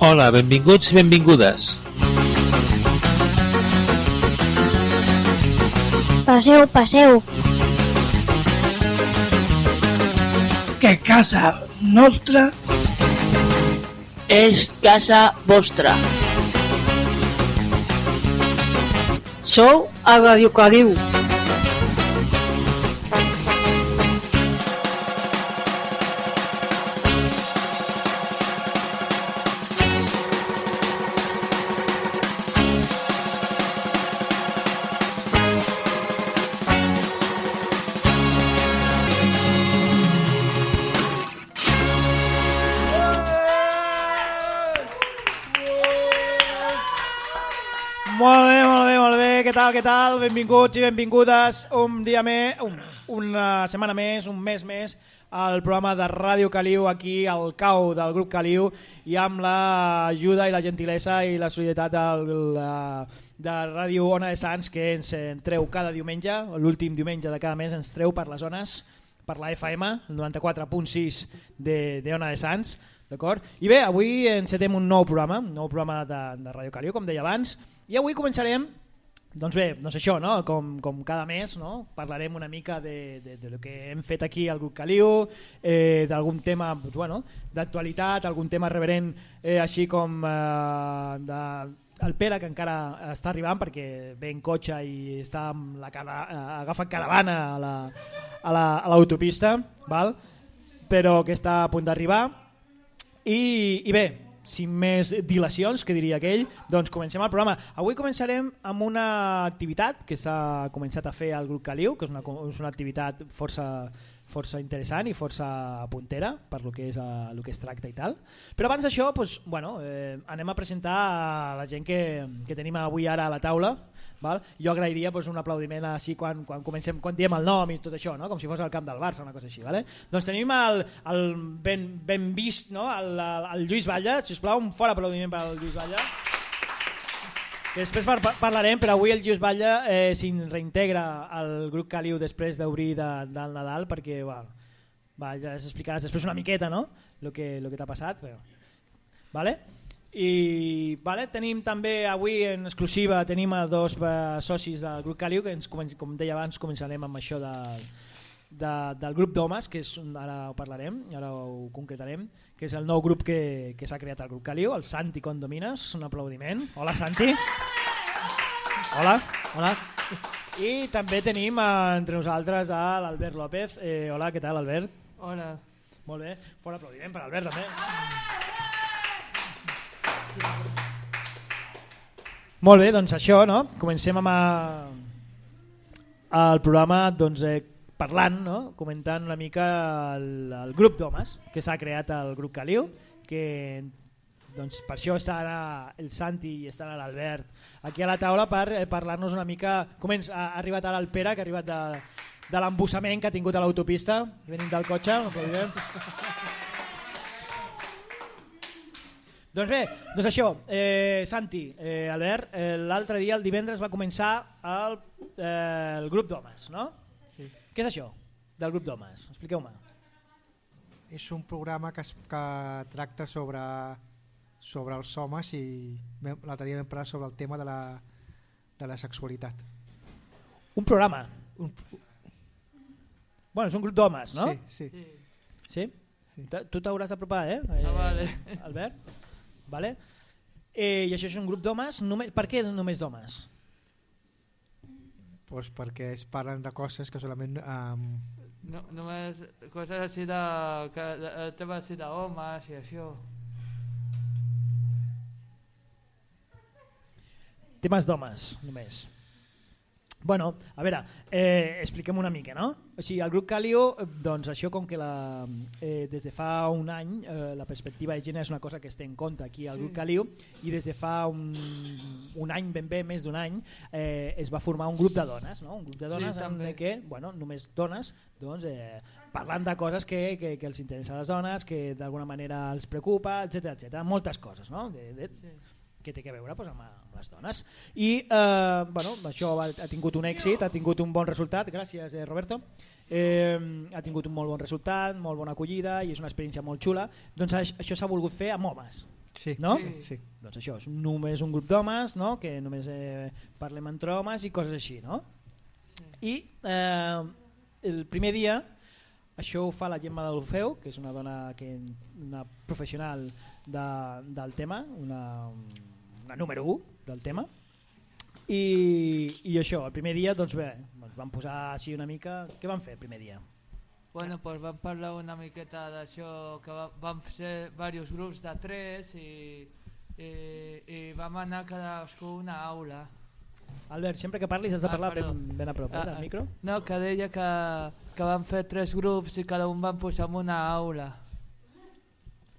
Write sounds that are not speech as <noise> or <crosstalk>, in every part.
Hola, benvinguts i benvingudes. Passeu, passeu. Que casa nostra És casa vostra. Sou a Radio Caliu. Què tal? Benvinguts i benvingudes un dia més, un, una setmana més, un mes més al programa de Ràdio Caliu aquí al cau del grup Caliu i amb l'ajuda i la gentilesa i la solidaritat del, eh, de Ràdio Ona de Sants que ens en treu cada diumenge, l'últim diumenge de cada mes ens treu per les zones per la FM, el 94.6 de, de Ona de Sants, d'acord? I bé, avui encetem un nou programa, un nou programa de, de Ràdio Caliu, com deia abans, i avui començarem doncs bé, doncs això, no? com, com cada mes no? parlarem una mica de, de, de lo que hem fet aquí al grup Caliu, eh, d'algun tema doncs, bueno, d'actualitat, algun tema reverent eh, així com eh, de, el Pere que encara està arribant perquè ve en cotxe i està amb la cara, eh, agafa caravana a la, a la, a l'autopista, val? però que està a punt d'arribar i, i bé, sin més dilacions, que diria aquell, doncs comencem el programa. Avui començarem amb una activitat que s'ha començat a fer al grup Caliu, que és una, és una activitat força, força interessant i força puntera per lo que és a, lo que es tracta i tal. Però abans d'això, doncs, bueno, eh, anem a presentar a la gent que, que tenim avui ara a la taula. Val? Jo agrairia doncs, un aplaudiment així quan, quan comencem, quan diem el nom i tot això, no? com si fos el camp del Barça, una cosa així. Vale? Doncs tenim el, el ben, ben vist, no? el, el, el Lluís Batlle, sisplau, un fort aplaudiment per al Lluís Batlle. Que després par parlarem, però avui el Lluís Batlle eh, s'hi reintegra al grup Caliu després d'obrir de, del Nadal, perquè va, va, ja s'explicaràs després una miqueta no? que, lo que t'ha passat. Però... Vale? i vale, tenim també avui en exclusiva tenim a dos eh, socis del grup Caliu que ens, com deia abans començarem amb això de, de, del grup d'homes que és, ara ho parlarem, ara ho concretarem que és el nou grup que, que s'ha creat al grup Caliu, el Santi Condomines un aplaudiment, hola Santi. Hola. Hola. I també tenim eh, entre nosaltres a l'Albert López. Eh, hola, què tal Albert? hola. Molt bé, fort aplaudiment per Albert també. Molt bé, doncs això, no? Comencem amb a... el programa doncs, eh, parlant, no? comentant una mica el, el grup d'homes que s'ha creat el grup Caliu, que doncs, per això està ara el Santi i està l'Albert aquí a la taula per eh, parlar-nos una mica... Començ, ha arribat ara el Pere, que ha arribat de, de l'embussament que ha tingut a l'autopista, venint del cotxe, no doncs bé, doncs això, eh, Santi, eh, Albert, eh, l'altre dia, el divendres, va començar el, eh, el grup d'homes, no? Què és això del grup d'homes? Expliqueu-me. És un programa que, es, que tracta sobre, sobre els homes i l'altre dia vam parlar sobre el tema de la, de la sexualitat. Un programa? Un, bueno, és un grup d'homes, no? Sí, sí. Sí? sí. Tu t'hauràs d'apropar, eh? eh? Ah, vale. Albert? Vale? Eh, I això és un grup d'homes. Per què només d'homes? Pues perquè es parlen de coses que solament... Um... No, només coses així de... Que, de, de tema així d'homes i això. Temes d'homes, només. Bueno, a veure, eh, expliquem una mica, no? O sigui, el grup Calio, doncs això com que la, eh, des de fa un any eh, la perspectiva de gènere és una cosa que es té en compte aquí al sí. grup Calio i des de fa un, un any, ben bé, més d'un any, eh, es va formar un grup de dones, no? Un grup de dones sí, en què, bueno, només dones, doncs, eh, parlant de coses que, que, que els interessa a les dones, que d'alguna manera els preocupa, etc etc. moltes coses, no? De, de, sí que té que veure pues, amb les dones. I eh, bueno, això ha, ha tingut un èxit, ha tingut un bon resultat, gràcies eh, Roberto, eh, ha tingut un molt bon resultat, molt bona acollida i és una experiència molt xula. Doncs aix- això s'ha volgut fer amb homes, Sí. no? Sí. Sí. Doncs això, és només un grup d'homes, no? que només eh, parlem entre homes i coses així, no? I eh, el primer dia, això ho fa la Gemma de l'Orfeu, que és una dona que una professional de, del tema, una, una número 1 del tema, i, i això, el primer dia, doncs bé, ens vam posar així una mica... Què vam fer el primer dia? Bueno, pues vam parlar una miqueta d'això, que va, vam ser diversos grups de tres i, i, i vam anar cadascú a una aula. Albert, sempre que parlis has de Ah, parlar perdó. ben, ben a prop eh, Ah, del ah. micro. No, que deia que, que vam fer tres grups i cada un vam posar en una aula.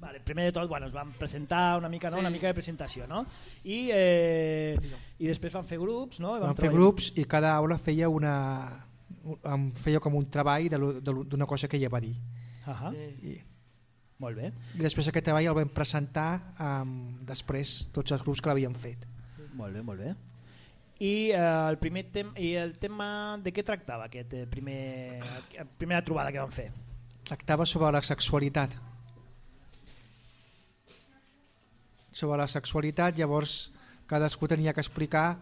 Vale, primer de tot, bueno, es van presentar una mica, no? Sí. una mica de presentació, no? I, eh, i després van fer grups, no? I Vam fer treballar- grups i cada aula feia una em feia com un treball d'una cosa que ella va dir. Ahà, Sí. I, molt bé, i després aquest treball el vam presentar um, després tots els grups que l'havien fet. molt bé, molt bé. I, eh, el primer tem I el tema de què tractava aquest eh, primer, primera trobada que vam fer? Tractava sobre la sexualitat. Sobre la sexualitat, llavors cadascú tenia que explicar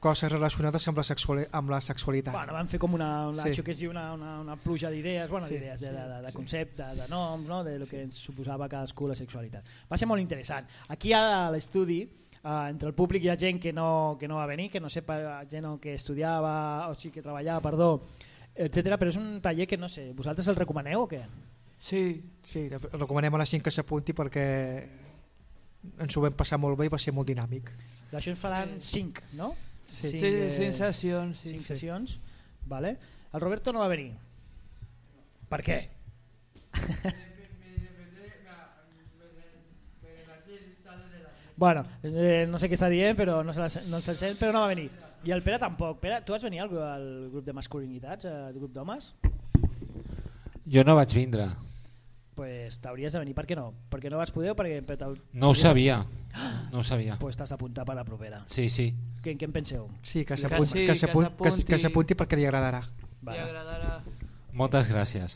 coses relacionades amb la, sexuali amb la sexualitat. Bueno, vam fer com una, una, Sí. que una, una, una pluja d'idees, bueno, Sí, d'idees, de, de, de, de sí. conceptes, de noms, no? de lo que ens suposava cadascú la sexualitat. Va ser molt interessant. Aquí a l'estudi, eh, entre el públic hi ha gent que no, que no va venir, que no sé, gent que estudiava, o sigui, que treballava, perdó, etc. però és un taller que no sé, vosaltres el recomaneu o què? Sí, Sí, recomanem a la gent que s'apunti perquè ens ho vam passar molt bé i va ser molt dinàmic. D'això en faran cinc, no? Sí. sí, eh, cinc sessions. Sí, cinc sí. sessions. Vale. El Roberto no va venir. Per què? Bueno, eh, no sé què està dient, però no se, la, no se sent, però no va venir. I el Pere tampoc. Pere, tu vas venir al, al grup de masculinitats, al grup d'homes? Jo no vaig vindre. Pues t'hauries de venir. Per què no? Perquè no vas poder o perquè... No ho sabia. <gasps> No ho sabia. Pues t'has d'apuntar per la propera. Sí, sí. Què, què en penseu? Sí, que Que s'apunti sí, que que s'apunti que, que s'apunti perquè li agradarà. Li Vale. agradarà. Moltes gràcies.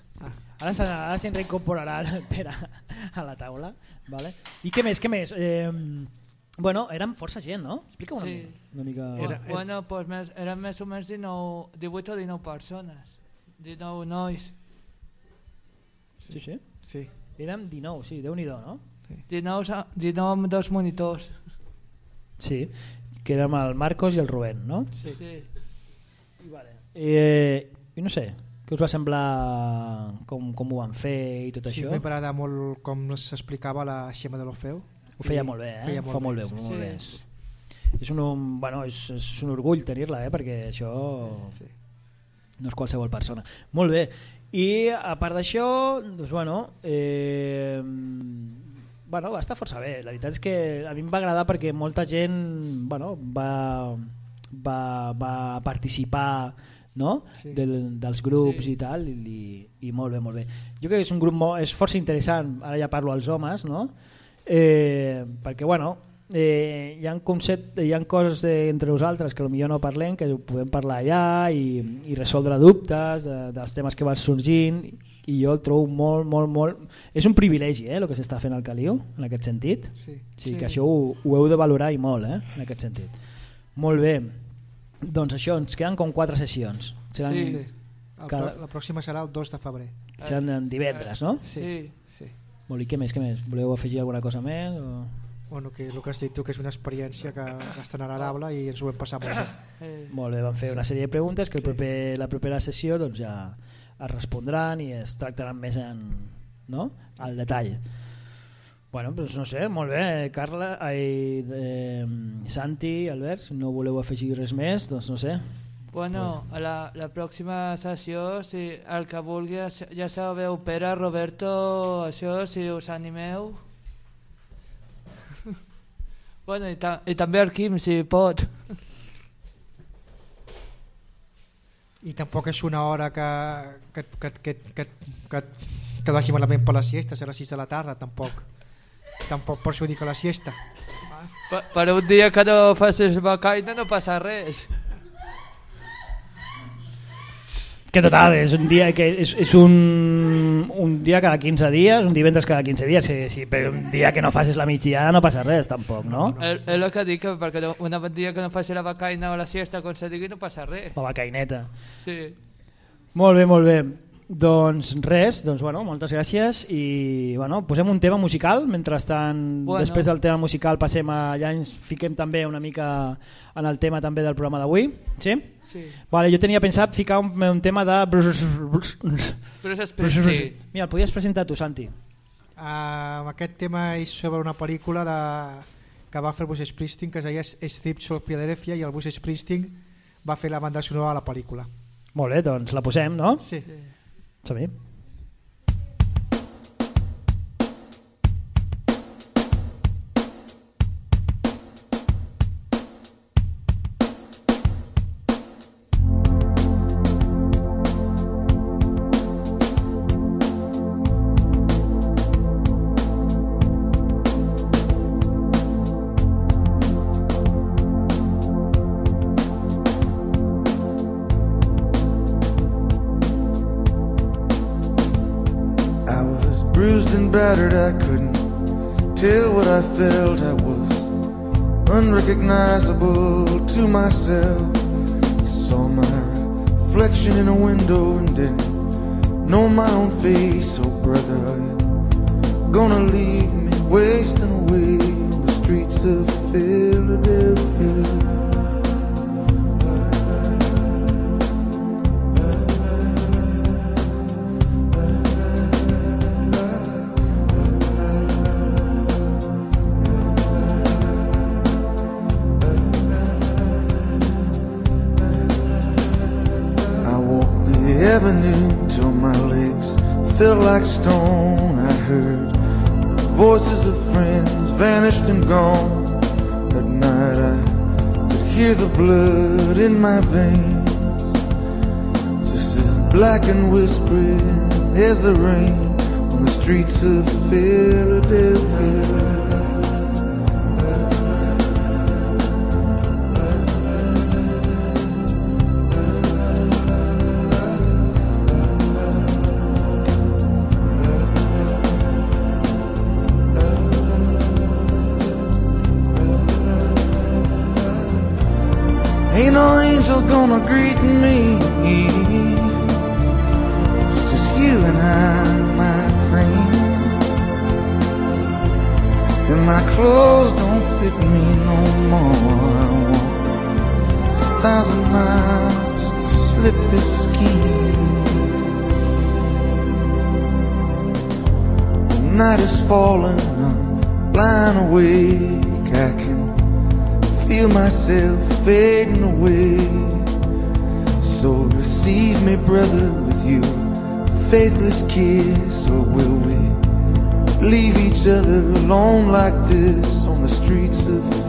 Ara se'n ara se'n reincorporarà el Pere a la taula. Vale? I què més? Què més? Eh, bueno, érem força gent, no? Explica una, Sí. una mica... Era- Bueno, pues més, eren més o menys 19, 18 o 19 persones. 19 nois. Sí, sí. Sí. Érem 19, sí, déu nhi no? 19, sa- 19 amb dos monitors. Sí, que érem el Marcos i el Rubén, no? Sí. Sí. I, vale. eh, I no sé, què us va semblar com, com ho van fer i tot Sí, això? M'ha agradat molt com s'explicava la Xema de l'Orfeu. Ho feia I molt bé, eh? feia Ho fa molt bé, sí, molt sí. bé. És un, bueno, és, és un orgull tenir-la, eh? perquè això Sí. no és qualsevol persona. Molt bé. I a part d'això, doncs bueno, eh, bueno, va estar força bé. La veritat és que a mi em va agradar perquè molta gent bueno, va, va, va participar no? Sí. Del, dels grups Sí. i tal i, i, molt bé, molt bé. Jo crec que és un grup molt, és força interessant, ara ja parlo als homes, no? eh, perquè bueno, eh, hi, ha concept, hi ha coses entre nosaltres que potser no parlem, que ho podem parlar allà i, i resoldre dubtes de, dels temes que van sorgint i jo el trobo molt, molt, molt... És un privilegi eh, el que s'està fent al Caliu, en aquest sentit. Sí. Sí, Sí. que això ho, ho heu de valorar i molt, eh, en aquest sentit. Molt bé. Doncs això, ens queden com quatre sessions. Seran, Sí. Sí. El, Cada- pro- la pròxima serà el 2 de febrer. seran en divendres, no? Sí. sí. Molt, I què més, què més? Voleu afegir alguna cosa més? O... Bueno, que el que has dit tu, que és una experiència que bastant agradable i ens ho vam passar molt bé. Eh, Molt bé, vam fer una sèrie de preguntes que el proper, la propera sessió doncs, ja es respondran i es tractaran més en, no? al detall. Bueno, doncs no sé, molt bé, Carla, ai, eh, Santi, Albert, si no voleu afegir res més, doncs no sé. Bueno, a la, la pròxima sessió, si el que vulgui, ja sabeu, Pere, Roberto, això, si us animeu. Bueno, i, ta i també el Quim, si pot. I tampoc és una hora que, que, que, que, que, que, que vagi malament per la siesta, serà a les 6 de la tarda, tampoc. Tampoc perjudica la siesta. Per, per un dia que no facis becaina no passa res. Que total, és un dia que és, és un, un dia cada 15 dies, un divendres cada 15 dies, sí, sí, però un dia que no facis la migdiada no passa res tampoc, no? És, és el que dic, que perquè una dia que no faci la vacaina o la siesta, com se digui, no passa res. La vacaineta. Sí. Molt bé, molt bé. Doncs res, doncs bueno, moltes gràcies i bueno, posem un tema musical mentrestant Bueno. després del tema musical passem a ja ens fiquem també una mica en el tema també del programa d'avui sí? Sí. Vale, jo tenia pensat ficar un, un tema de Bruce, Bruce, Bruce Springsteen. Mira, el podies presentar tu, Santi. Uh, aquest tema és sobre una pel·lícula de, que va fer el Bruce Springsteen que es deia Strips of Philadelphia i el Bruce Springsteen va fer la banda sonora a la pel·lícula. Molt bé, doncs la posem, no? Sí. Som-hi. I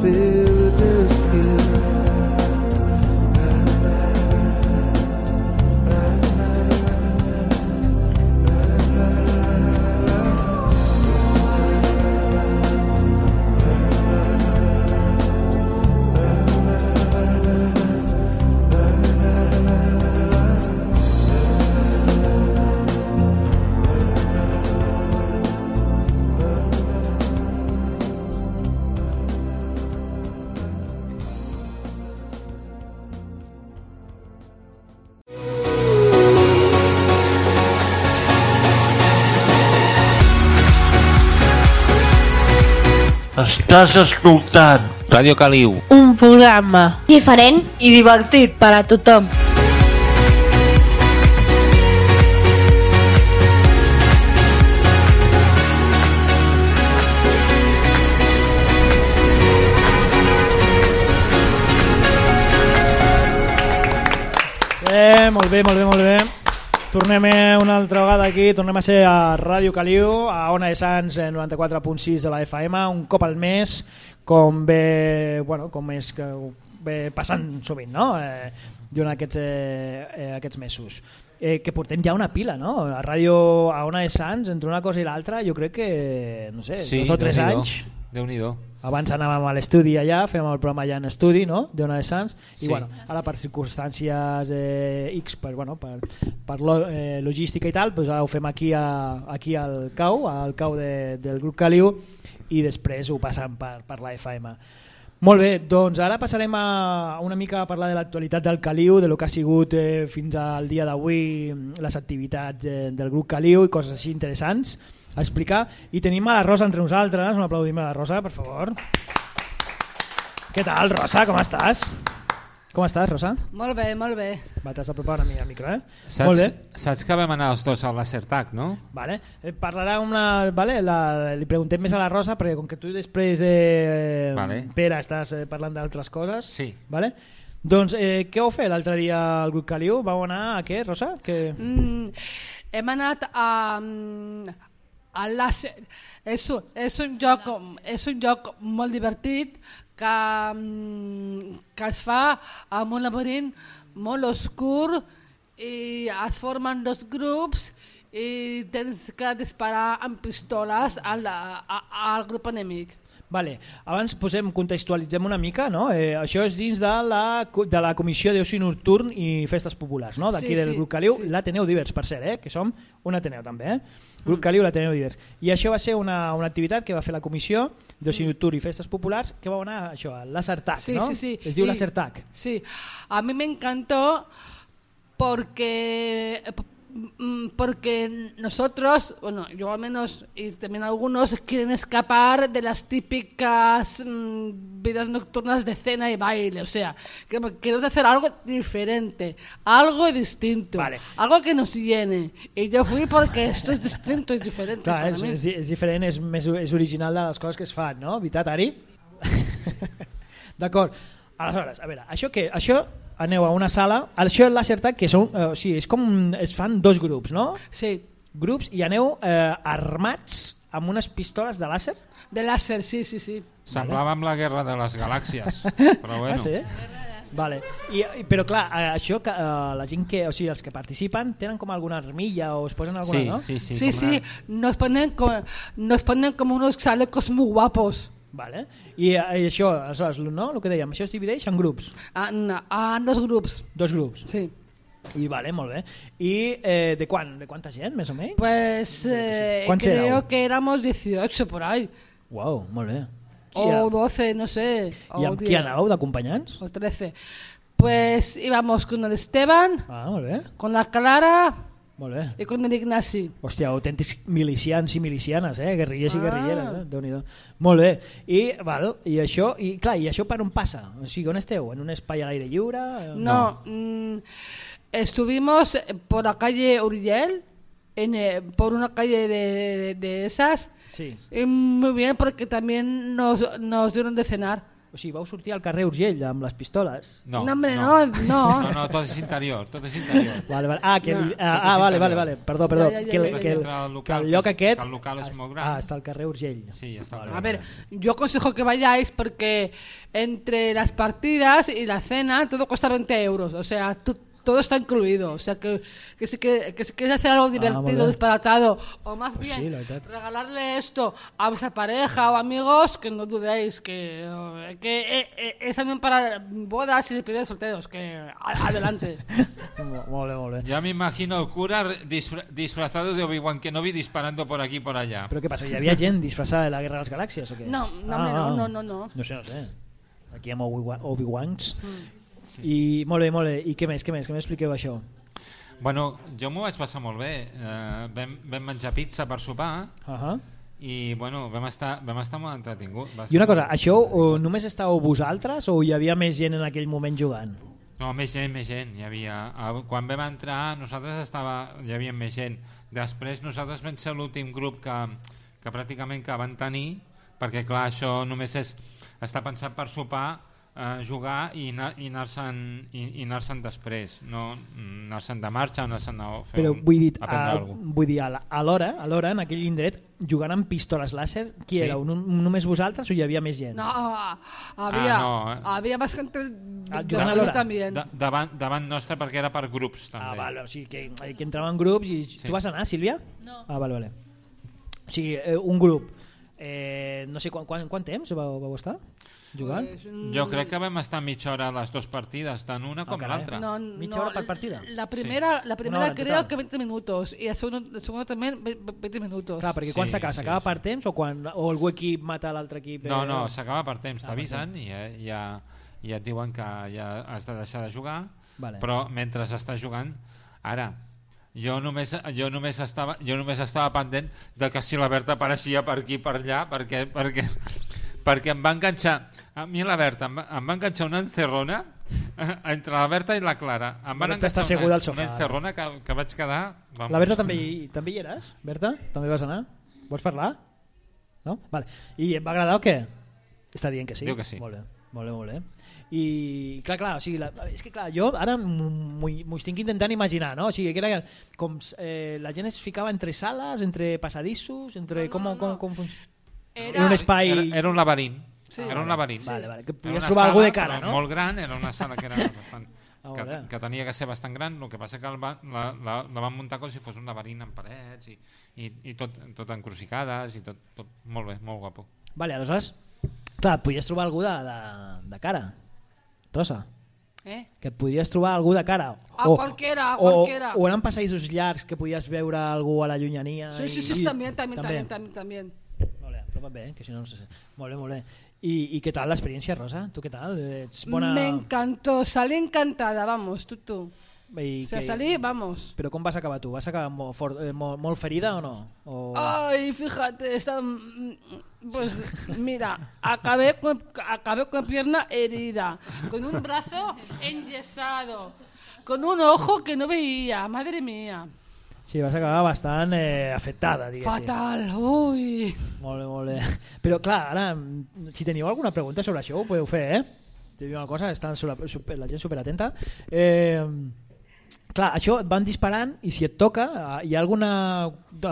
of Estàs escoltant Ràdio Caliu. Un programa diferent I divertit. per a tothom. Eh, molt bé, molt bé, molt bé. Tornem eh, una altra vegada aquí, tornem a ser a Ràdio Caliu, a Ona de Sants, eh, 94.6 de la FM, un cop al mes, com ve, bueno, com és que ve passant sovint, no? Eh, durant aquests, eh, eh, aquests mesos. Eh, que portem ja una pila, no? A Ràdio, a Ona de Sants, entre una cosa i l'altra, jo crec que, no sé, Sí, dos o tres anys. Déu-n'hi-do. Abans anàvem a l'estudi allà, fèiem el programa allà en estudi, no?, d'Ona de Sants, i Sí. bueno, ara per circumstàncies eh, X, per, bueno, per, per lo, eh, logística i tal, doncs ara ho fem aquí, a, aquí al CAU, al CAU de, del grup Caliu, i després ho passam per, per la FM. Molt bé, doncs ara passarem a una mica a parlar de l'actualitat del Caliu, de lo que ha sigut eh, fins al dia d'avui les activitats eh, del grup Caliu i coses així interessants a explicar. I tenim a la Rosa entre nosaltres, un aplaudim a la Rosa, per favor. Què tal, Rosa, com estàs? Com estàs, Rosa? Molt bé, molt bé. Va, t'has de preparar una mica el micro, eh? Saps, Molt bé. saps que vam anar els dos al Lacertac, no? Vale. Eh, parlarà una... Vale, la, li preguntem més a la Rosa, perquè com que tu després, eh, Vale. Pere, estàs eh, parlant d'altres coses. Sí. Vale? Doncs eh, què vau fer l'altre dia al grup Caliu? Vau anar a què, Rosa? Que... Mm, hem anat a, a l'Àcer. És, un- és, un joc, és un joc molt divertit que, mm, que es fa amb un laberint molt oscur i es formen dos grups i tens que disparar amb pistoles al, a, al grup enemic. Vale. Abans posem, contextualitzem una mica, no? Eh, això és dins de la, de la Comissió d'Oci Nocturn i Festes Populars, no? D'aquí Sí, del sí, grup Caliu, sí. l'Ateneu Divers, per cert, eh? que som un Ateneu també, eh? Grup Caliu, l'Ateneu Divers. I això va ser una, una activitat que va fer la Comissió d'Oci Nocturn i Festes Populars, que va anar això, a l'Acertac, Sí, no? sí, sí. Es diu l'Acertac. Sí, a mí me encantó porque mm, porque nosotros, bueno, yo al menos y también algunos quieren escapar de las típicas mm, vidas nocturnas de cena y baile, o sea, que queremos hacer algo diferente, algo distinto, Vale. algo que nos llene. Y yo fui porque esto es distinto y diferente. Clar, és, és, és diferent, és, més, és original de les coses que es fan, no? Veritat, Ari? <laughs> D'acord. Aleshores, a veure, això què? Això aneu a una sala, això és l'Acertac, que són, eh, o sigui, és com, es fan dos grups, no? Sí. Grups, i aneu eh, armats amb unes pistoles de làser? De láser, sí, sí, sí. Semblava amb la guerra de les galàxies, <laughs> però bueno. Ah, sí? Vale. I, i, però clar, eh, això que eh, la gent que, o sigui, els que participen tenen com alguna armilla o es posen alguna, Sí, no? sí, sí. Sí, com sí, nos ponen, co- nos ponen como unos chalecos muy guapos. Vale. I, eh, i això, aleshores, no? El que dèiem, això es divideix en grups, A, a dos grups. dos grups. Sí. I vale, molt bé. I eh, de quan? De quanta gent, més o menys? Pues eh, ¿Cuántos creo que éramos 18 por ahí. Uau, molt bé. O 12, no sé. I amb qui 10, anàveu d'acompanyants? O 13. Pues íbamos con el Esteban, Ah, molt bé. con la Clara Molt bé. y con el Ignasi. Hòstia, autèntics milicians i milicianes, eh? guerrillers i Ah. guerrilleres, eh? déu nhi Molt bé. I, val, i això, i clar, i això per on passa? O sigui, on esteu? En un espai a l'aire lliure? Eh, No, mm, estuvimos por la calle Uriel, en, eh, por una calle de, de- de esas. Sí. Y muy bien, porque también nos, nos dieron de cenar. O sigui, vau sortir al carrer Urgell amb les pistoles? No, No, hombre, no, no. No, no, tot és interior, tot és interior. Vale, vale. Ah, que, No. li- ah, Tot ah, vale, vale, vale. Perdó, perdó. Ja, ja, ja, que, el, ja, que, el, que el lloc aquest... que el local és molt gran. Ah, està al carrer Urgell. Sí, està al A ver, yo aconsejo que vayáis porque entre las partidas y la cena todo cuesta 20 euros. O sea, tu- todo está incluido. O sea, que, que, si, que, que si quieres hacer algo muy divertido, bien. disparatado, o más Pues bien sí, regalarle esto a vuestra pareja o amigos, que no dudéis que, eh, que eh, eh, es también para bodas y despedidas de solteros. Que a- adelante. <laughs> Ya me imagino el cura disfra- disfrazado de Obi-Wan Kenobi disparando por aquí y por allá. Però què passa, hi havia gent disfressada de la Guerra de les Galàxies o què? No, no, hombre, no, no, no, no. No sé, no sé. Aquí hi ha Obi-Wan- Obi-Wans. I molt bé, molt bé. I què més, què més? Què m'expliqueu això? Bueno, jo m'ho vaig passar molt bé. Uh, vam, vam menjar pizza per sopar Uh -huh. i bueno, vam estar, vam estar molt entretinguts. I una cosa, això o, només estàveu vosaltres o hi havia més gent en aquell moment jugant? No, més gent, més gent. Hi havia, eh, quan vam entrar, nosaltres estava, hi havia més gent. Després nosaltres vam ser l'últim grup que, que pràcticament que van tenir, perquè clar, això només és, està pensat per sopar, eh, jugar i anar- i anar-se'n i, i anar després, no anar-se'n de marxa o anar-se'n a fer Però un, vull dir, a vull dir a la- a l'hora, a l'hora, en aquell indret, jugant amb pistoles làser, qui Sí. éreu? No- Només vosaltres o hi havia més gent? No, había, Ah, no, eh. había más gente Ah, de jugant a l'hora. Da, davant, davant nostre perquè era per grups també. Ah, vale, o sigui que, que entraven grups i... Sí. Tu vas anar, Sílvia? No. Ah, vale, vale. O sigui, eh, un grup Eh, no sé quan, quan, quant temps vau, vau estar jugant? Jo crec que vam estar mitja hora a les dues partides, tant una com carai. l'altra. No, ¿Mitja no, hora per partida? La primera, la primera hora creo total. que 20 minutos y la segunda, la segunda también ve- ve- 20 minutos. Clar, perquè Sí, quan s'acaba? sí, S'acaba sí. per temps o quan o algú equip mata l'altre equip? No, eh? no, s'acaba per temps, Ah, t'avisen i eh, ja, ja et diuen que ja has de deixar de jugar, Vale. però mentre estàs jugant, ara, jo només, jo només, estava, jo només estava pendent de que si la Berta apareixia per aquí per allà, perquè, perquè, perquè em va enganxar, a mi la Berta em va, em va enganxar una encerrona eh, entre la Berta i la Clara. Em van La Berta està enganxar una, al sofà. una encerrona que, que vaig quedar... Vamos. La Berta també hi, també hi eres? Berta? També vas anar? Vols parlar? No? Vale. I et va agradar o què? Està dient que sí? Diu que sí. Molt bé, molt bé, molt bé. I clar, clar, o sigui, la, és que clar, jo ara m'ho estic intentant imaginar, no? O sigui, que era com eh, la gent es ficava entre sales, entre passadissos, entre... No, no, com, no, com, no. com, Era- era un espai... Era, era un laberint. Sí. Era un laberint. Vale, vale, que podies trobar algú de cara, no? Molt gran, era una sala que era <laughs> bastant... Ah, que, que tenia que ser bastant gran, el que passa que el va, la, la, la van muntar com si fos un laberint amb parets i, i, i tot, tot encrucijades i tot, tot molt bé, molt guapo. Vale, aleshores, clar, podies trobar algú de, de, de cara, Rosa. ¿Eh? Que et podries trobar algú de cara. A qualquiera, a o, qualquiera. O eren passadissos llargs que podies veure algú a la llunyania. Sí, sí, i- sí, i- también, también, también, también, también. Molt bé, apropa't bé, que si no no sé. Molt bé, molt bé. I, i què tal l'experiència, Rosa? Tu què tal? Ets bona... Me encantó, salí encantada, vamos, tú, tú. I O sea, que- salí, vamos. Però com vas acabar tu? Vas acabar molt, fort, eh, molt, molt ferida o no? O... Ay, fíjate, está, mm, pues mira, acabé con, acabé con pierna herida, con un brazo <laughs> enyesado, con un ojo que no veía, madre mía. Sí, vas acabar bastant eh, afectada, diguéssim. Fatal, uy. Molt bé, molt bé. Però clar, ara, si teniu alguna pregunta sobre això, ho podeu fer, eh? Te dic una cosa, estan super, super, la gent superatenta. Eh, clar, això et van disparant i si et toca, eh, hi ha alguna,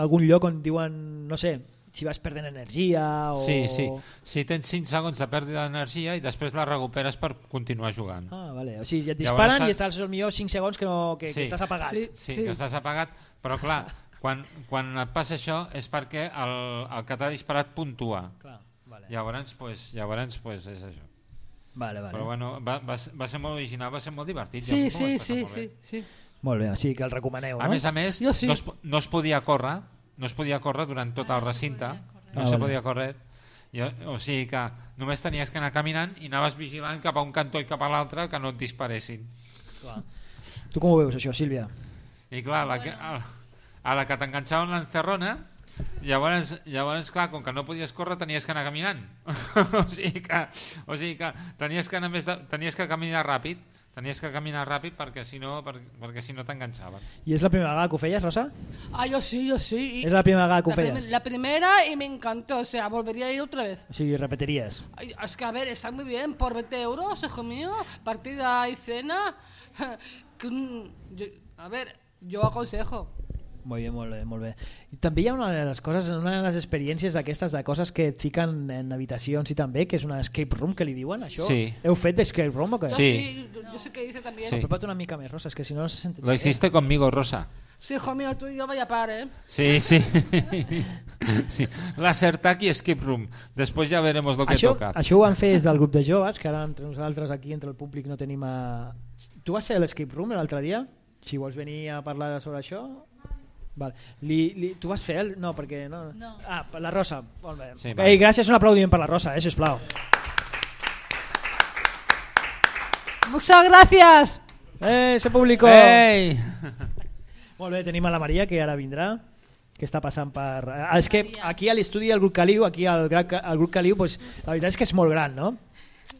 algun lloc on diuen, no sé, si vas perdent energia o... Sí, sí. Si tens 5 segons de pèrdua d'energia i després la recuperes per continuar jugant. Ah, vale. O sigui, et Llavors, disparen saps- i estàs als millors 5 segons que, no, que, que estàs apagat. Sí. Sí, que estàs apagat, però clar, quan, quan et passa això és perquè el, el que t'ha disparat puntua. Clar, vale. Llavors, pues, llavors pues, és això. Vale, vale. Però bueno, va, va, va ser molt original, va ser molt divertit. Sí, jo m'ho sí, sí, molt sí, sí. Molt bé, o sigui que el recomaneu, A no? més a més, Jo sí. no, es, no es podia córrer, no es podia córrer durant tot el recinte, no Ah, se podia córrer, i, o sigui que només tenies que anar caminant i anaves vigilant cap a un cantó i cap a l'altre que no et disparessin. Clar. Tu com ho veus, això, Sílvia? I clar, la que, a, a la que t'enganxaven l'encerrona, llavors, llavors, clar, com que no podies córrer, tenies que anar caminant. <laughs> o, sigui que, o sigui que tenies que, anar més de, tenies que caminar ràpid, tenies que caminar ràpid perquè si no, per, perquè si no t'enganxaven. I és la primera vegada que ho feies, Rosa? Ah, yo sí, yo sí. y- És la primera vegada que ho la, prim- feies? la primera y me encantó, o sea, volvería a ir otra vez. O sigui, repetiries. Ay, es que, a ver, está muy bien, por 20 euros, hijo mío, partida y cena. <laughs> A ver, yo aconsejo. Molt bé, molt bé, molt bé. I també hi ha una de les coses, una de les experiències d'aquestes de coses que et fiquen en habitacions i també, que és una escape room que li diuen, això? Sí. Heu fet d'escape room o què? Sí. yo, yo sé que dice también. Sí. Apropa't una mica més, Rosa, és que si no... se Lo hiciste conmigo, Rosa. Sí, hijo mío, tú y yo vaya par, ¿eh? Sí, sí. <laughs> sí. Lasertag i Escape Room. Després ja veremos lo que això, toca. això ho van fer des del grup de joves, que ara entre nosaltres aquí, entre el públic, no tenim a... Tu vas fer l'escape room l'altre dia? Si vols venir a parlar sobre això... Vale. Li, li, tu vas fer el... No, perquè... No. No. Ah, per la Rosa. Molt bé. Sí, Ei, vale. gràcies, un aplaudiment per la Rosa, eh, sisplau. Muchas gracias. Eh, ese público... Ei! <laughs> Molt bé, tenim a la Maria, que ara vindrà que està passant per... Ah, és que aquí a l'estudi del grup Caliu, aquí al, al grup Caliu, pues, la veritat és que és molt gran, no?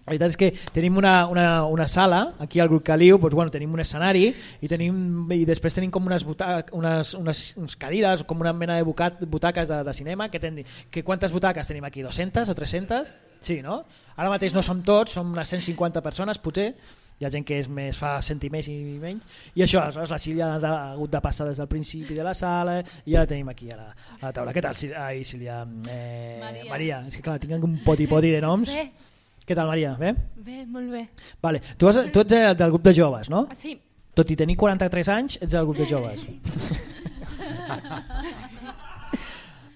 La veritat és que tenim una, una, una sala, aquí al grup Caliu, pues, bueno, tenim un escenari i, tenim, i després tenim com unes, butac, unes, unes, uns cadires, com una mena de bucat, butaques de, de cinema. Que, ten, que quantes butaques tenim aquí? 200 o 300? Sí, no? Ara mateix no som tots, som unes 150 persones, potser. Hi ha gent que és més, fa sentir més i menys. I això, aleshores, la Sílvia ha hagut de passar des del principi de la sala i ja la tenim aquí a la, a la taula. Què tal, Sílvia? Ai, Sílvia. Eh, Maria. Maria. És que clar, tinc un poti-poti de noms. Bé, Què tal, Maria? Bé? bé, molt bé. Vale. Tu, has, tu ets del grup de joves, no? Sí, Tot i tenir 43 anys, ets del grup de joves. <laughs>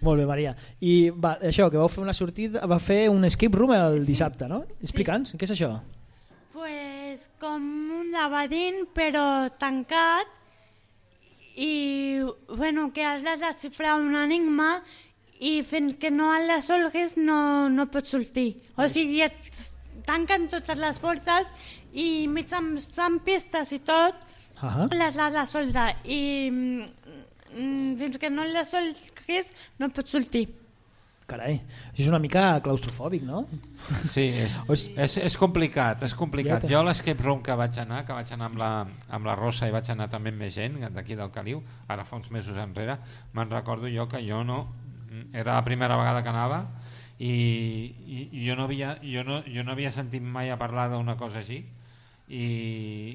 Molt bé, Maria. I va, això, que vau fer una sortida, va fer un escape room el dissabte, no? Explica'ns, què és això? Pues com un laberint però tancat i bueno, que has de desxifrar un enigma i fins que no el resolguis no, no pots sortir. O sigui, et tanquen totes les portes i mig amb, pistes i tot Ahà. les has de resoldre i mm, fins que no les resolguis no pots sortir. Carai, això és una mica claustrofòbic, no? Sí, és, <laughs> és, és complicat, és complicat. Jo a l'escape room que vaig anar, que vaig anar amb la, amb la Rosa i vaig anar també amb més gent d'aquí del Caliu, ara fa uns mesos enrere, me'n recordo jo que jo no, era la primera vegada que anava i, i, jo, no havia, jo, no, jo no havia sentit mai a parlar d'una cosa així. I,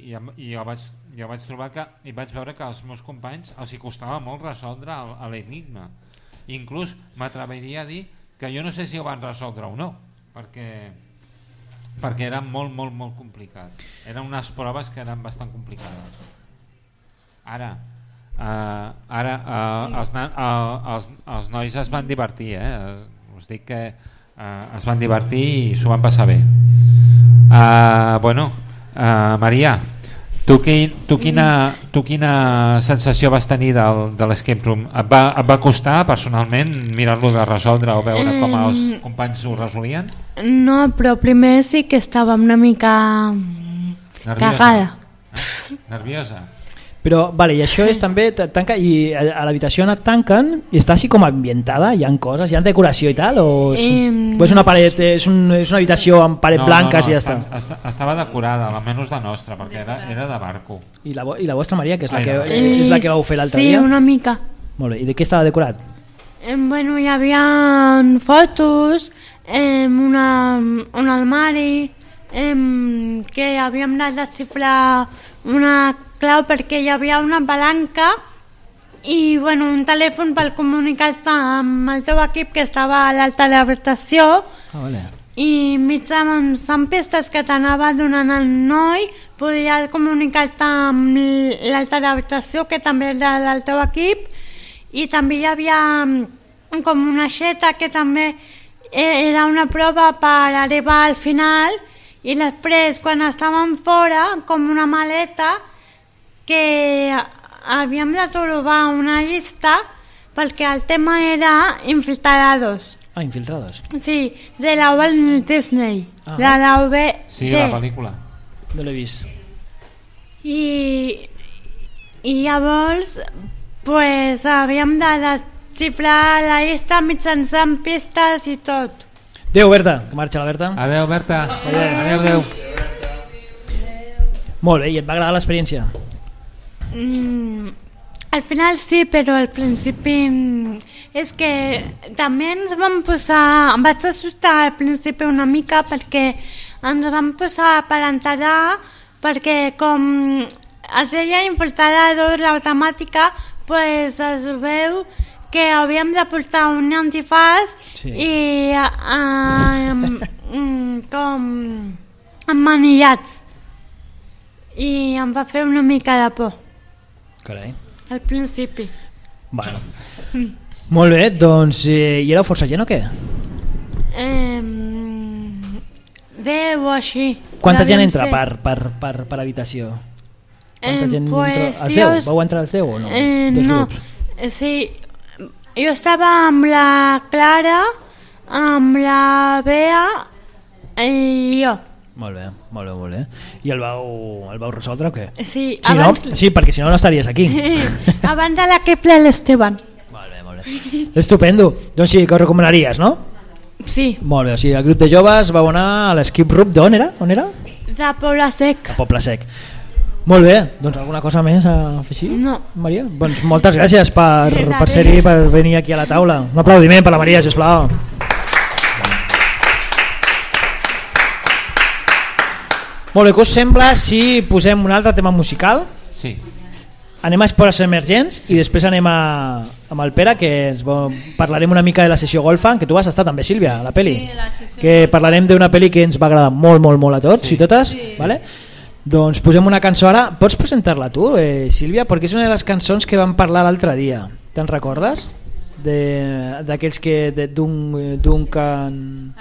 i, i jo, vaig, jo vaig trobar que i vaig veure que als meus companys els hi costava molt resoldre l'enigma inclús m'atreviria a dir que jo no sé si ho van resoldre o no perquè perquè era molt molt molt complicat. Eren unes proves que eren bastant complicades. Ara uh, ara uh, els, nan, uh, els, els nois es van divertir eh? us dic que uh, es van divertir i s'ho van passar bé. Uh, bueno uh, Maria tu, qui, tu, quina, tu quina sensació vas tenir del, de l'escape room? Et va, et va costar personalment mirar-lo de resoldre o veure com els companys ho resolien? No, però primer sí que estava una mica Nerviosa. cagada. nerviosa Però, vale, i això és també, tanca, i a, a l'habitació et tanquen i està així com ambientada, hi han coses, hi ha decoració i tal, o és, Em, o és una paret, és, un, és una habitació amb paret blanques i ja està. està, estava decorada, almenys la nostra, perquè era, era de barco. I la, I la vostra Maria, que és la Ai, que, no. és la que vau fer l'altre sí, dia? una mica. Molt bé, i de què estava decorat? Eh, Bueno, hi havia fotos, eh, una, un armari, eh, que havíem de desxifrar una clau perquè hi havia una palanca i bueno, un telèfon per comunicar-te amb el teu equip que estava a l'alta l'habitació Ah, vale. i mitjançant amb pistes que t'anava donant el noi podies comunicar-te amb l'alta l'habitació que també era del teu equip. I també hi havia mm, com una xeta que també eh, era una prova per arribar al final. I després quan estàvem fora com una maleta que havíem de trobar una llista perquè el tema era infiltrados Ah, infiltrados. Sí, de la Walt Disney, Ah. de la UB. Sí, la pel·lícula. No l'he vist. I, I llavors, pues, havíem de desxifrar la llista mitjançant pistes i tot. Adéu, Berta, que marxa la Berta. Adéu, Berta. Adéu, adéu. Molt bé, i et va agradar l'experiència? Mm, al final sí, però al principi mm, és que també ens vam posar, em vaig assustar al principi una mica perquè ens vam posar per enterar perquè com es deia infiltrador l'automàtica pues es veu que havíem de portar un antifàs Sí. i um, com emmanillats i em va fer una mica de por Carai. al principi. Bueno. Molt bé, doncs, eh, hi éreu força gent o què? Eh, deu o així. Quanta gent entra per, per, per, per habitació? Quanta Eh, gent pues, entra? Els si 10? us- Vau entrar els 10 o no? Eh, Dos no, grups. Sí, jo estava amb la Clara, amb la Bea i jo. Molt bé, molt bé, molt bé. I el vau, el vau resoldre o què? Sí, Sí, abans, no? sí perquè si no no estaries aquí. abans de l'equip de l'Esteban. Estupendo. Doncs sí, que ho recomanaries, no? Sí, Molt bé, o sigui, el grup de joves vau anar a l'Skip Room d'on era? On era? de Poble Sec. A Poble Sec. Molt bé, doncs alguna cosa més a afegir? No. Maria? Doncs moltes gràcies per, De per ser-hi, per venir aquí a la taula. Un aplaudiment per la Maria, sisplau. Molt bé, què us sembla si posem un altre tema musical? Sí. Anem a esports emergents i després anem a, amb el Pere que ens, bo, parlarem una mica de la sessió golfa que tu vas estar també Sílvia, a la peli Sí, la sessió que parlarem d'una peli que ens va agradar molt molt molt a tots Sí. i totes Sí. vale? doncs posem una cançó ara pots presentar-la tu eh, Sílvia perquè és una de les cançons que vam parlar l'altre dia te'n recordes? de- d'aquells que de Dun, Duncan...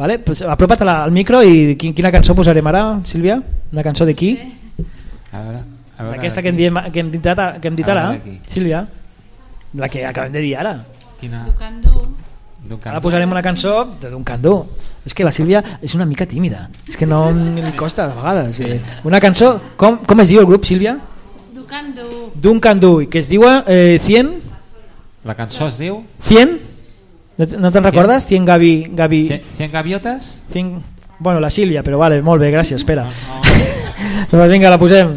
Vale? Pues apropa't a la- al micro i quin, quina cançó posarem ara, Sílvia? Una cançó de qui? A veure, a veure D'aquesta de que hem, dit, que hem dit, ara- que hem dit ara. Sílvia. La que acabem de dir ara. Quina? Duncan Ara posarem una cançó de Duncan Du. És que la Sílvia és una mica tímida. És que no li costa de vegades. Eh, Una cançó, com, com es diu el grup, Sílvia? Ducando. Duncan Du, i que es diu eh, 100... La cançó es diu 100? No te- No te'n recordes? 100 Gavi... Gavi... 100 gaviotes? 100... Bueno, la Sílvia, però vale, molt bé, gràcies, espera. <laughs> doncs vinga, la posem.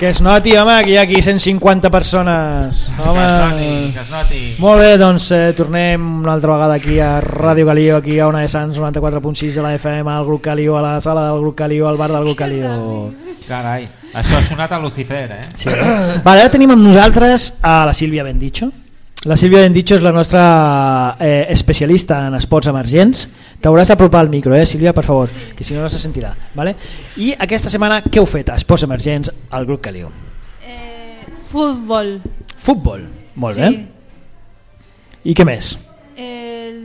Que es noti, home, que hi ha aquí 150 persones. Home. Que es noti, que es noti. Molt bé, doncs eh, tornem una altra vegada aquí a Ràdio Caliu, aquí a Ona de Sants, 94.6 de la FM, al grup Caliu, a la sala del grup Caliu, al bar del grup Caliu. Carai, això ha sonat a Lucifer, eh? Sí. Vale, ara tenim amb nosaltres a la Sílvia Bendicho. La Sílvia Bendicho és la nostra eh, especialista en esports emergents. T'hauràs d'apropar al micro, eh, Sílvia, per favor, que si no no se sentirà. Vale? I aquesta setmana què heu fet a esports emergents al grup Caliu? Futbol. Futbol, molt sí. bé. I què més? El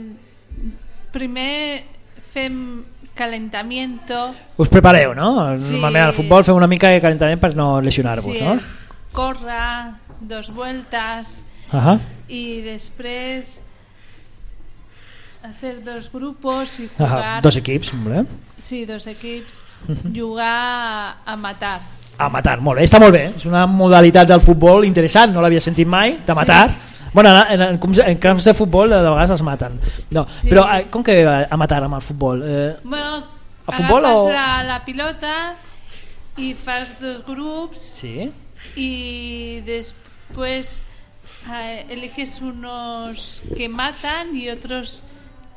primer fem calentamiento. Us prepareu, no? Sí. Normalment al futbol feu una mica de calentament per no lesionar-vos, sí, no? Corre, dos vueltas Ajá. Y después hacer dos grupos y Ajá. jugar. Dos equips, bé. Sí, dos equips. Mhm. Jugar a matar. A matar, molt bé, està molt bé. És una modalitat del futbol interessant, no l'havia sentit mai, de matar. Bueno, en, en, en, en camps de futbol de vegades els maten. No, Sí. Però eh, com que a, matar amb el futbol? Eh, Bueno, ¿A futbol o...? la, la pilota y fas dos grupos Sí. y después eh, eliges unos que matan y otros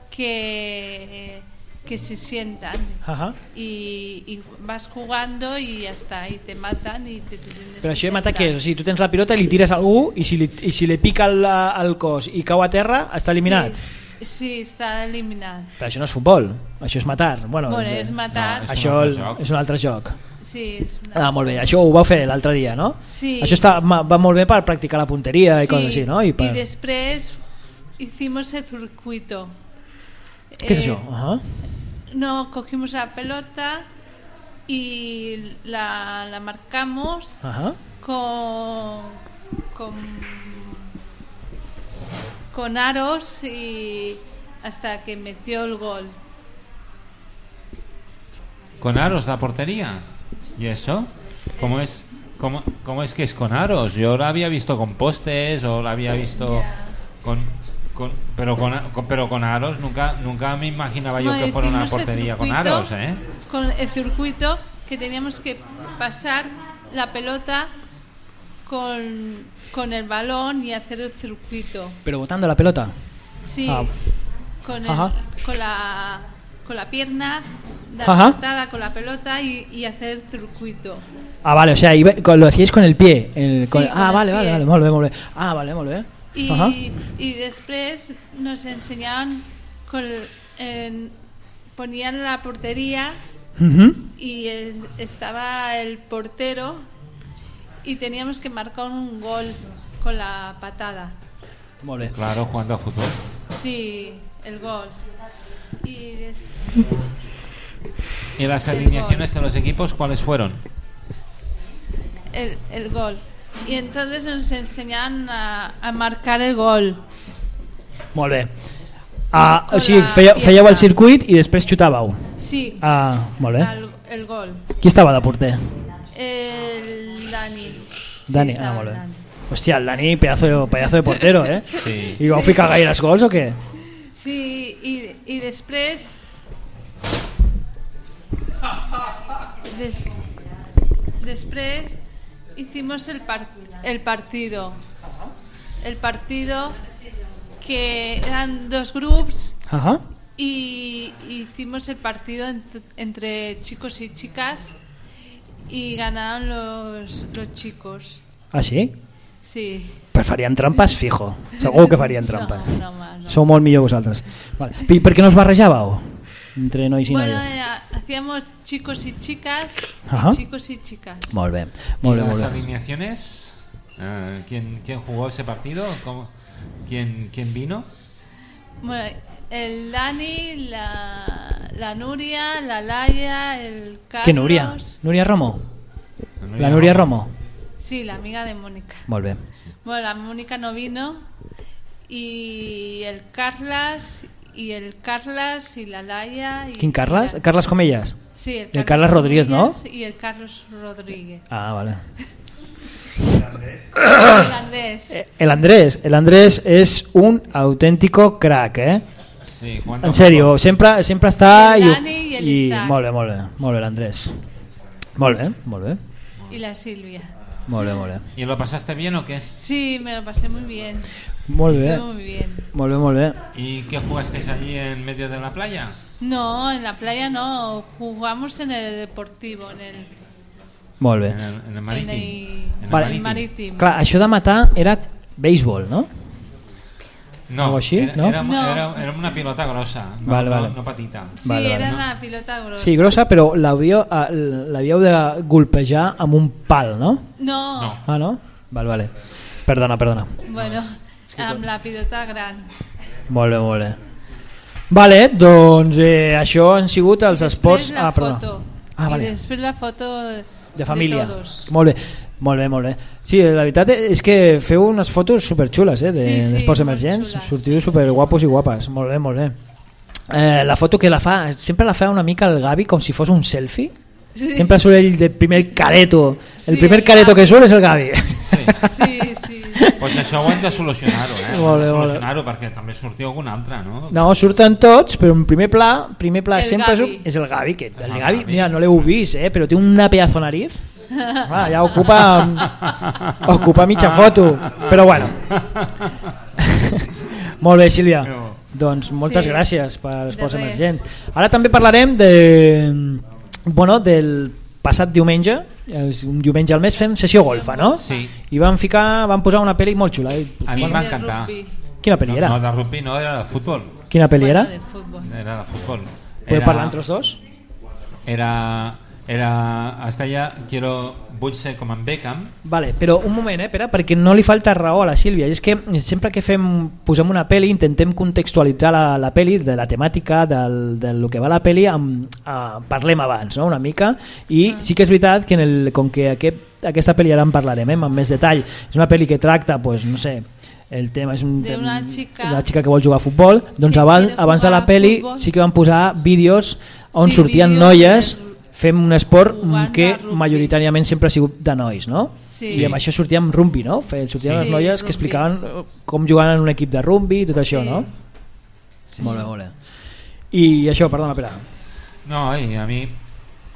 que, que se sientan. Ajá. Y, y vas jugando y ya está, y te matan y te, te tienes Però que això de matar què és? O sigui, tu tens la pilota li tires a algú i si li, i si li pica el, el cos i cau a terra, està eliminat. Sí, sí, està eliminat. Però això no és futbol, això és matar. Bueno, Bueno, és matar. No, és un això el- joc. és un altre joc. Sí, és una... Ah, molt bé, això ho vau fer l'altre dia, no? Sí. Això està, va molt bé per practicar la punteria i Sí, coses així, no? I per... y después hicimos el circuito. Què és Eh, això? Ajá. No, cogimos la pelota y la, la marcamos Ajá. con, con con aros y hasta que metió el gol. ¿Con aros la portería? ¿Y eso? ¿Cómo es, cómo, cómo es que es con aros? Yo la había visto con postes o la había visto con, con- pero con, con- pero con aros nunca nunca me imaginaba yo No, que fuera una portería con aros, ¿eh? Con el circuito que teníamos que pasar la pelota con, con el balón y hacer el circuito. Però botando la pelota. Sí, Ah. con, el- con, la, con la pierna, dar con la pelota y, y hacer el circuito. Ah, vale, o sea, iba- lo hacíais con el pie. el- Sí, con- con ah, el vale, vale, pie. vale, molt bé. Ah, vale, molt bé. Y, Ajá. y después nos enseñaban, con, ponían la portería y es- estaba el portero y teníamos que marcar un gol con la patada. Molt bé. Claro, jugando a fútbol. Sí, el gol. Y des- ¿Y las El alineaciones de los equipos cuáles fueron? el, el gol. Y entonces nos enseñaban a, a marcar el gol. Molt bé. Ah, o sigui, pierna. fèieu el circuit i després xutàveu. Sí. Ah, molt bé. El, el gol. Qui estava de porter? El Dani. Sí, Dani, ah, estaba molt bé. Dani. Hòstia, el Dani, pedazo, pedazo de portero, eh? <laughs> Sí. I vau ficar gaires gols o què? Sí, y, y después... des- después hicimos el, par- el partido. El partido que eran dos grupos Ajá. y hicimos el partido ent- entre chicos y chicas y ganaron los, los chicos. Ah, sí? Sí. Però farien trampes, fijo. Segur que farien <laughs> trampes. No, no, no. Sou molt millor vosaltres. Vale. I per què no us barrejàveu? Entre nois i Bueno, noies. eh, hacíamos chicos y chicas Ajá. y chicos y chicas. Molt bé, ¿Y molt bé, las molt bé. alineaciones? Eh, ¿quién, ¿Quién jugó ese partido? ¿Cómo- quién, ¿Quién vino? Bueno, el Dani, la, la Nuria, la Laia, el Carlos. Què, Núria? Núria Romo? La Núria Romo? Sí, la amiga de Mónica. Molt bé. Bueno, la Mónica no vino y el Carlas y el Carlas y la Laia. Y, y la- Carles Comelles? Sí, el El Carles Rodríguez, no? Y el Carlos Rodríguez. Ah, vale. <coughs> El Andrés. El Andrés, el Andrés és un auténtico crack, eh? Sí, En sèrio, sempre, sempre està... I i el i Isaac. molt bé, molt bé, molt bé l'Andrés. Molt bé, molt bé, Y la Silvia. molt bé, molt bé. ¿Y lo pasaste bien o qué? Sí, me lo pasé muy bien. Molt bé. Estuvo muy bien. Molt bé, molt bé. ¿Y qué jugasteis allí en medio de la playa? No, en la playa no. Jugamos en el deportivo, en el, Molt bé. En el, en el Marítim. en el, En el Vale. Marítim. Clar, això de matar era béisbol, no? No, Algo així, era, no? Era, No. era, era una pilota grossa, no, Vale, no, vale. no petita. Sí, Vale, era vale. una pilota grossa. Sí, grossa, però l'havíeu eh, l'havíeu de golpejar amb un pal, no? No, No. Ah, no? Val, vale. Perdona, perdona. bueno, amb la pilota gran. Molt bé, molt bé. Vale, doncs eh, això han sigut els esports... Ah, perdona. foto. Ah, I vale. després la foto De família. de todos. Molt bé, molt bé, molt bé. Sí, la veritat és que feu unes fotos superxules, eh, de- Sí, sí, d'esports emergents. xules. Sortiu superguapos i guapes. Molt bé, molt bé. Eh, la foto que la fa, sempre la fa una mica el Gavi com si fos un selfie. Sí. Sempre surt ell de primer careto. El Sí, primer el careto que surt és el Gavi. Sí, sí. Pues això ho hem de solucionar-ho, eh? Bé. solucionar-ho perquè també sortiu algun altre, no? No, surten tots, però en primer pla, primer pla El sempre és, Gavi. és el Gavi, que el, el Gavi, Gavi. mira, no l'heu vist, eh, però té una pedazo nariz. Ah, ja ocupa ocupa mitja foto, però bueno. <laughs> Molt bé, Sílvia. Doncs moltes Sí, gràcies per res. emergent. Ara també parlarem de, bueno, del passat diumenge, és un diumenge al mes fem sessió golfa, no? Sí. I van ficar, van posar una pel·li molt xula. eh? A mi em va encantar. Quina pel·li era? No, de rugby no, era de futbol. Quina pel·li era? De. Era de futbol. Podem parlar entre els dos? Era, era, es deia Quiero, vull ser com en Beckham. Vale, però un moment, eh, Pere, perquè no li falta raó a la Sílvia. I és que sempre que fem, posem una pel·li intentem contextualitzar la, la pel·li de la temàtica del, del que va la pel·li amb, uh, parlem abans, no? una mica i sí que és veritat que en el, com que aquest, aquesta pel·li ara en parlarem eh, amb més detall és una pel·li que tracta, pues, no sé el tema és un, D'una xica una xica que vol jugar a futbol doncs abans, abans de la futbol. sí que van posar vídeos on Sí, sortien noies fem un esport jugant que a majoritàriament sempre ha sigut de nois, no? Sí. I amb això sortíem amb rugby, no? Sortien Sí. les noies Sí, que explicaven eh, com jugaven en un equip de rugby i tot això, Sí. no? Molt bé, molt bé. I això, perdona, Pere. No, i a mi,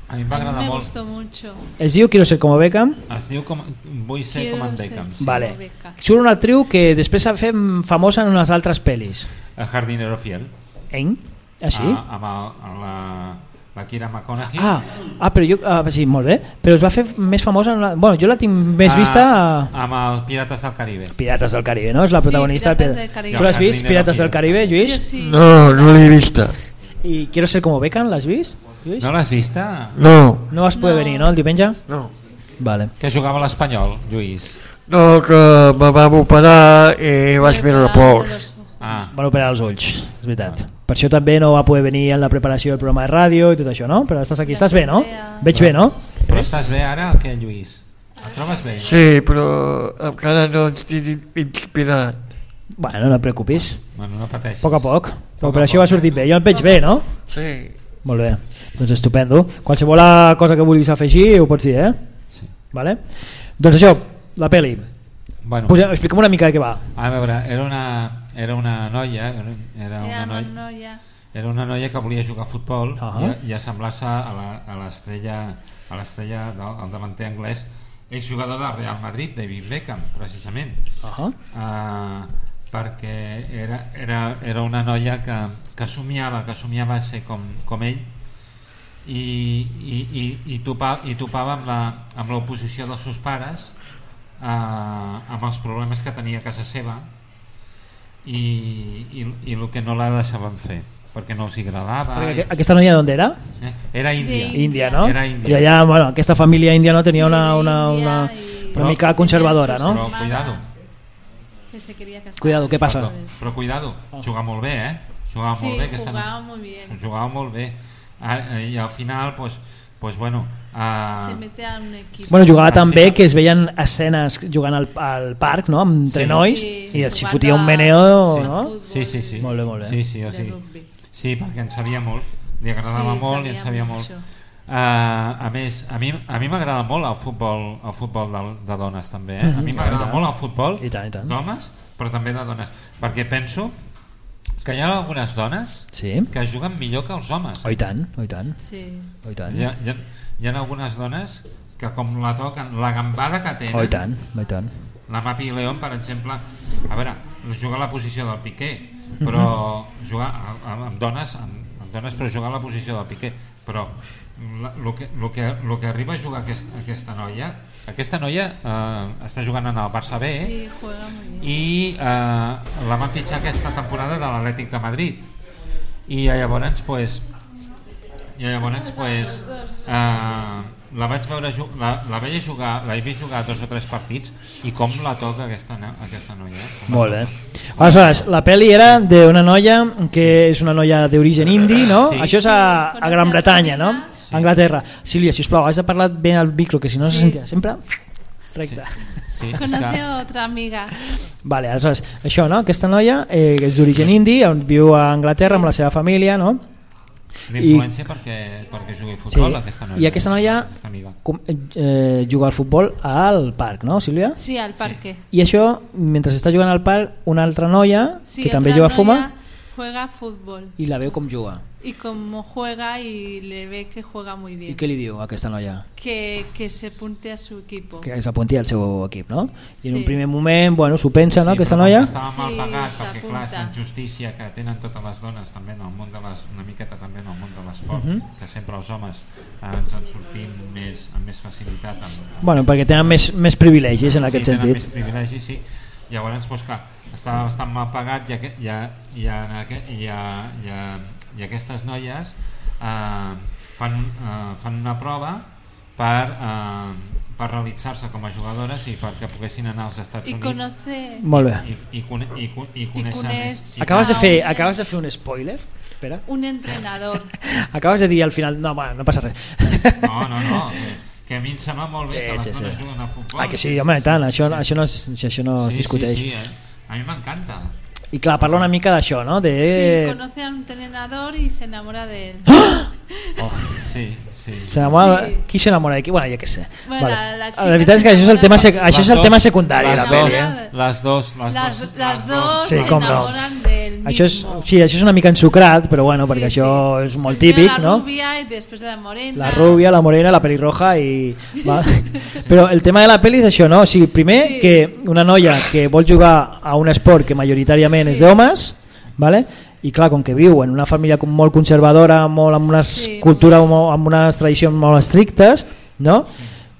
a mi em va A mí agradar me molt. gustó mucho. Es diu Quiero ser como Beckham. Es diu com, vull ser Quiero com en ser Beckham. como Sí. Vale. Beckham. Surt una actriu que després s'ha fet famosa en unes altres pel·lis. El jardinero fiel. Eh? Ah, sí? Ah, amb, el, amb la, la Kira McConaughey. Ah, ah, però jo, ah, sí, molt bé. Però es va fer més famosa en la... Bueno, jo la tinc més Ah, vista a Amb el Pirates del Caribe. Pirates del Caribe, no? És la Sí, protagonista. Pirates de del Caribe. Tu l'has vist, Pirates del. Caribe, Lluís? Sí. No, no l'he vista. I Quiero ser como Beckham, l'has vist? Lluís? No l'has vista? No, No vas poder No. venir, no, el diumenge? no. Vale. Que jugava l'Espanyol, Lluís. No, que me vam operar i vaig veure poc. Ah, Van operar els ulls, és veritat. Per això també no va poder venir en la preparació del programa de ràdio i tot això, no? Però estàs aquí, estàs bé, no? Veig bé, no? però estàs bé ara, què, Lluís? Et trobes bé? Sí, però encara no estic inspirat. Bueno, no et preocupis. Bueno, no pateixis. A poc a poc. a L'operació va sortir bé. Jo et veig bé, no? Sí. Molt bé. Doncs estupendo. Qualsevol cosa que vulguis afegir ho pots dir, eh? Sí. Vale? Doncs això, la peli. Bueno, Posem, explica'm una mica de què va. a veure, era una, era una noia, era una Era noia, una noia. era una noia que volia jugar a futbol Ah. i, i assemblar-se a la- a l'estrella a l'estrella del el davanter anglès exjugador del Real Madrid, David Beckham, precisament. Uh uh, perquè era, era, era una noia que, que somiava que somiava ser com, com ell i, i, i, i, topava, i topava amb l'oposició dels seus pares eh, amb els problemes que tenia a casa seva i, i, i el que no la deixaven fer perquè no els agradava Perquè Aquesta noia d'on era? eh? era índia Sí. Índia, no? Era índia. I allà, bueno, aquesta família índia no tenia Sí, una, una, una, i- una mica conservadora, no? però cuidado Que se quería casar. Cuidado, què passa? Perdó, però cuidado, jugava molt bé, eh? Jugava Sí, molt bé aquesta jugava no- muy bien. Jugava molt bé. Ah, I al final, pues, pues bueno... Uh, Se mete a un equipo. Bueno, jugava tan fica- bé que es veien escenes jugant al, al parc, no? Entre Sí. nois, Sí, i s'hi jugant fotia un meneo, sí. no? Sí, sí, sí. Molt bé, molt bé. Sí, sí, o sí. Sí, perquè en sabia molt. Li agradava Sí, molt i en sabia molt. mucho. Uh, a més, a mi, a mi m'agrada molt el futbol, el futbol de, de dones també, eh? A mi Mhm, m'agrada tant. molt el futbol I tant, i tant. d'homes, però també de dones, perquè penso que hi ha algunes dones Sí. que juguen millor que els homes. Oh, i tant, oh, i tant, Sí. oh, i tant. Hi ha, hi, ha, hi ha algunes dones que com la toquen, la gambada que tenen, Oh, i tant, oh, i tant. la Mapi León, per exemple, a veure, juga a la posició del Piqué, però jugar amb, amb dones, amb, amb dones però jugar a la posició del Piqué, però el que, lo que, lo que arriba a jugar aquest, aquesta noia, aquesta noia eh, està jugant en el Barça B Sí, juega muy bien. i eh, la van fitxar aquesta temporada de l'Atlètic de Madrid i llavors pues, i llavors pues, eh, la vaig veure la, la veia jugar la he vist jugar dos o tres partits i com la toca aquesta, aquesta noia Molt bé. Aleshores, la pel·li era d'una noia que és una noia d'origen indi, no? Sí. Això és a, a Gran Bretanya, no? Sí. Anglaterra. Sílvia, sisplau, has de parlar ben al micro, que si no se Sí. sentirà sempre recte. sí, <laughs> és Conoce que, otra amiga. Vale, aleshores, això, no? Aquesta noia eh, que és d'origen indi, on viu a Anglaterra amb la seva família, no? d'influència perquè, perquè jugui a futbol aquesta noia. I aquesta noia aquesta amiga. com, eh, juga al futbol al parc, no, Sílvia? Sí, al parque. I això, mentre està jugant al parc, una altra noia Sí, que també juga a fuma Juega fútbol. i la veu com juga. Y como juega y le ve que juega muy I bien. què li diu a aquesta noia? Que, que se apunte a su equipo. Que s'apunti al seu equip, no? I en Sí. un primer moment, bueno, s'ho pensa, no, aquesta noia? com que Estava mal Sí, pagat, perquè clar, és la injustícia que tenen totes les dones també en el món de les, una miqueta també en el món de l'esport, Mhm. que sempre els homes eh, ens en sortim més, amb més facilitat. Amb, amb Bueno, perquè tenen més, més privilegis en aquest sí, tenen sentit. més privilegis, sí. Llavors, doncs, clar, estava bastant mal pagat i, i, i, en aqu- i, i, i aquestes noies eh, fan, eh, fan una prova per, eh, per realitzar-se com a jugadores i perquè poguessin anar als Estats I Units conoce- Molt bé. i, i, cone- i, co- i conèixer més. I Acabes de, fer, acabes de fer un spoiler? Espera. Un entrenador. <laughs> Acabes de dir al final... No, bueno, no passa res. No, no, no, <laughs> que, a mi em sembla molt bé Sí, que les sí, dones sí. juguen a futbol. Ah, que sí, home, i tant, això, això no, es, això no es sí, discuteix. Sí, sí, eh? A mi m'encanta. I clar, parla una mica d'això, no? Sí, De... conoce a un entrenador y se enamora de él. Sí, sí. S'enamora... Sí. Qui s'enamora de qui? Bueno, jo què sé. Bueno, la- la chica la veritat és que se això és el tema, sec... enamora- això és Les el tema dos- secundari de les la dos. Eh? Les dos, les, Las, dos, las dos Sí, se com Això és, sí, això és una mica ensucrat, però bueno, perquè Sí, això sí. és molt típic, la no? rubia y después la morena. La rubia, la morena, la pelirroja i... <laughs> Va. Però el tema de la pel·li és això, no? O sigui, primer Sí. que una noia que vol jugar a un esport que majoritàriament és d'homes, vale? i clar, com que viu en una família molt conservadora, molt amb unes Sí. cultura, molt, amb unes tradicions molt estrictes, no?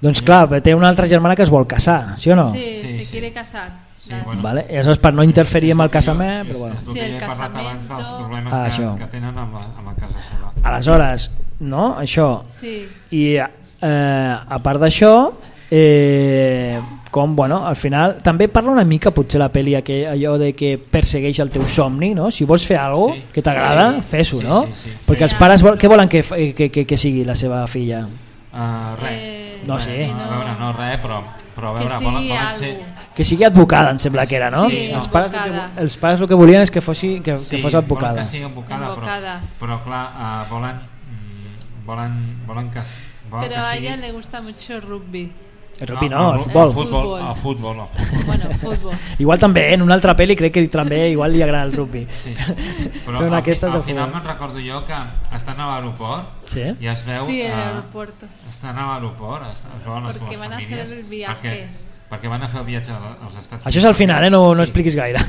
Doncs clar, té una altra germana que es vol casar, sí o no? Sí, se quiere casar. Las- Vale? I aleshores per no interferir amb el casament, però bueno. Sí, el dels casamento. problemes Ah, que, que tenen amb la, amb la casa seva. Aleshores, no? Això. Sí. I eh, a part d'això, eh, com, bueno, al final també parla una mica potser la pel·li que, allò de que persegueix el teu somni, no? Si vols fer alguna cosa Sí. que t'agrada, Sí. fes-ho, Sí, no? sí, sí, sí. Perquè els pares vol, què volen que, que, que, que sigui la seva filla? Uh, res. Eh, No sé. A veure, no res, però, però a Que veure, sigui volen, volen algo. ser... Que sigui advocada, em sembla que era, no? Sí, els, pares, el que, advocada. els pares el que volien és que, fossi, que, Sí, que fos advocada. volen que sigui advocada, Advocada. Però, però clar, uh, volen, mm, volen, volen que, volen Pero que a sigui... ella le gusta mucho el rugby. El rugby no, el futbol. El futbol, el futbol, el futbol. Bueno, fútbol. <laughs> Igual també, eh, en una altra pel·li crec que també igual li agrada el rugby. Sí. <laughs> Però, Però en al, fi, al final futbol. me'n recordo jo que estan a l'aeroport Sí? i es veu... Sí, en el eh, aeropuerto. Estan a l'aeroport, es, es veuen les Porque dues van a hacer famílies. el viaje. Perquè, perquè van a fer el viatge als Estats Això és al final, eh? no, no expliquis gaire.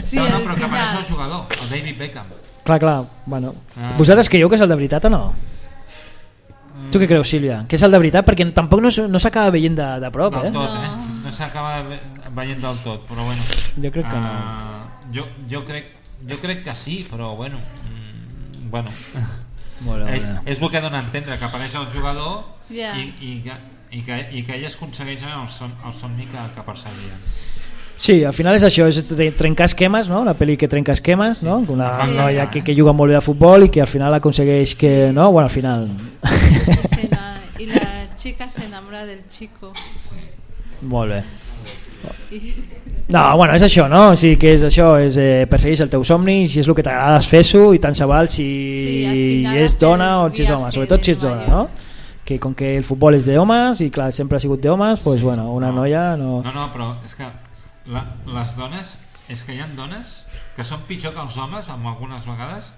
Sí, no, no, <laughs> però que apareix el jugador, el David Beckham. clar, clar, bueno. Ah. Vosaltres creieu que és el de veritat o no? Tu què creus, Sílvia? Que és el de veritat? Perquè tampoc no, no s'acaba veient de, de prop, Del eh? tot, eh? No s'acaba ve- veient del tot, però bueno. Jo crec que no. Ah, jo, jo, crec, jo crec que sí, però bueno... Mm, bueno. Molt bé, és, és el que dona a entendre, que apareix el jugador Ja. i, i, i, que, i que elles aconsegueixen el, son, el somni que, que perseguien. Sí, al final és això, és tre- trencar esquemes, no? La pel·li que trenca esquemes, no? Una Sí. noia que, que juga molt bé a futbol i que al final aconsegueix que... No? Bueno, al final... Se ena- y la chica se enamora del chico. molt bé. No, bueno, és això, no? O sigui, que és això, és eh, persegueix el teu somni, si és el que t'agrada, fes-ho, i tant se val si Sí, final és dona o si és home, sobretot si ets dona, no? Que com que el futbol és d'homes i clar, sempre ha sigut d'homes, pues bueno, una noia no... No, no, però és que la, les dones, és que hi ha dones que són pitjor que els homes amb algunes vegades,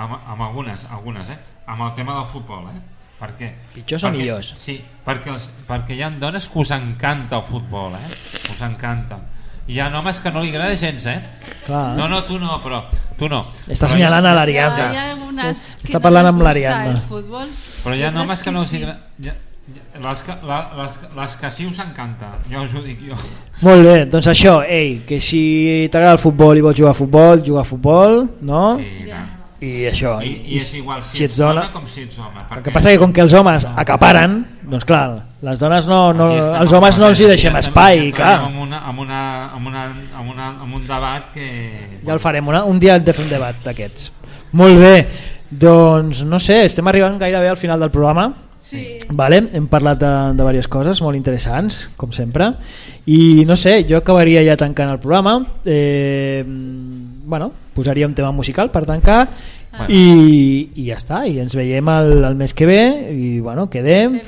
amb, amb algunes, algunes, eh? Amb el tema del futbol, eh? Per què? Pitjors o perquè, millors? Sí, perquè, els, perquè hi ha dones que us encanta el futbol, eh? Us encanta. Hi ha homes que no li agrada gens, eh? Clar. No, no, tu no, però tu no. Està assenyalant a Ya, l'Ariadna. que Està no parlant les amb l'Ariadna. Però hi ha homes que no els sí. agrada... Les que, la, les, les que sí us encanta, ja us ho dic jo. Molt bé, doncs això, ei, que si t'agrada el futbol i vols jugar a futbol, juga a futbol, no? Ja. I això, I, i és igual si, si ets dona... com si ets home. El que passa que com que els homes acaparen, doncs clar, les dones no, no els homes no els hi deixem espai, clar. Amb, una, amb, una, amb, una, amb, una, amb un debat que... Ja el farem, una, un dia de fer un debat d'aquests. Molt bé, doncs no sé, estem arribant gairebé al final del programa. Sí. Vale, hem parlat de, de diverses coses molt interessants, com sempre, i no sé, jo acabaria ja tancant el programa. Eh, bueno, posaria un tema musical per tancar Bueno. i, i ja està, i ens veiem el, el mes que ve i bueno, quedem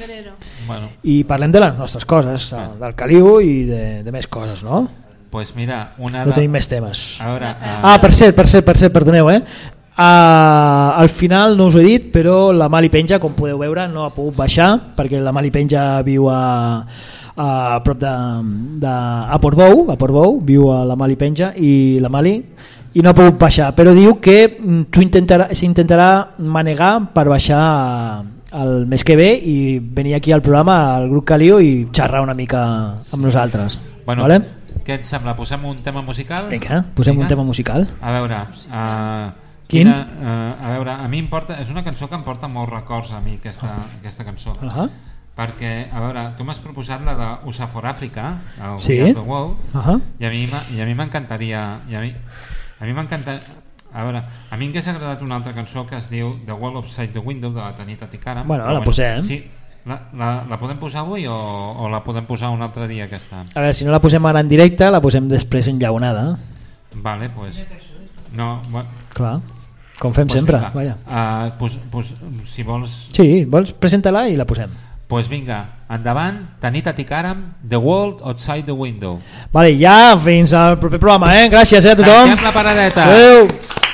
Bueno. i parlem de les nostres coses eh, del caliu i de, de més coses no? Pues mira, una no de- tenim més temes A veure, eh, ah, per cert, per cert, per cert, perdoneu eh? Uh, al final no us ho he dit però la Mali Penja, com podeu veure no ha pogut baixar perquè la Mali Penja viu a, a prop de, de a Portbou, a Portbou viu a la Mali Penja i la Mali i no ha pogut baixar, però diu que mm, s'intentarà manegar per baixar el mes que ve i venir aquí al programa al grup Caliu i xerrar una mica amb nosaltres Bueno, vale? què et sembla? Posem un tema musical? Vinga, posem un tema musical. A veure, uh, Quin? Quina, uh, a veure, a mi em porta, és una cançó que em porta molts records a mi, aquesta, aquesta cançó. Ahà. Perquè, a veure, tu m'has proposat la de USA for Africa, el Sí. World, mi, m'ha- i a mi m'encantaria... i A mi, a mi m'encantaria... A veure, a mi m'hagués agradat una altra cançó que es diu The Wall Upside the Window de la Tanita Ticaram. Bueno, la posem. Sí, la, la, la podem posar avui o, o la podem posar un altre dia aquesta? A veure, si no la posem ara en directe, la posem després en llagonada. Vale, pues... No, bueno, Clar, com fem pues sempre. vinga. Vaja. Uh, pues, pues, si vols... Sí, vols presenta-la i la posem. Pues vinga, endavant, Tanita Tikaram, The World Outside the Window. Vale, ja fins al proper programa, eh? Gràcies eh, a tothom. Tanquem la paradeta. Adéu.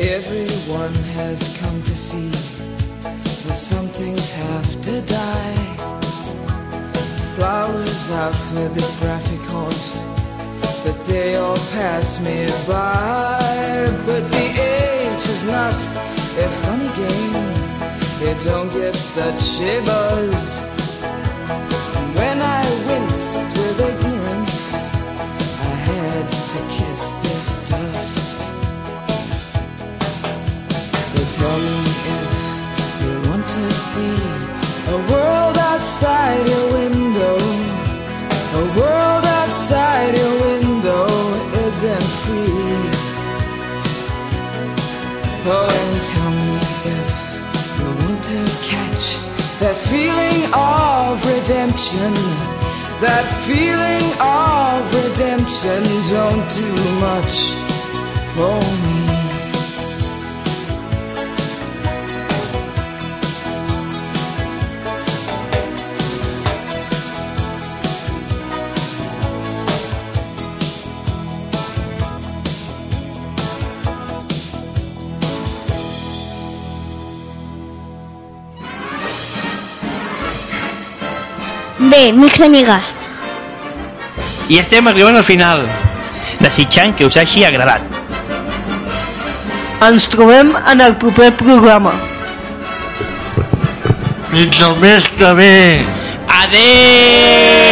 Everyone has come to see that some things have to die. Flowers out for this graphic horse, but they all pass me by. But the age is not a funny game, it don't give such a buzz. When I winced with ignorance, a world outside your window. A world outside your window isn't free. Oh, and tell me if you want to catch that feeling of redemption. That feeling of redemption don't do much for me. Bé, amics i amigues, I estem arribant al final, desitjant que us hagi agradat. Ens trobem en el proper programa. Fins el mes que ve. Adeu!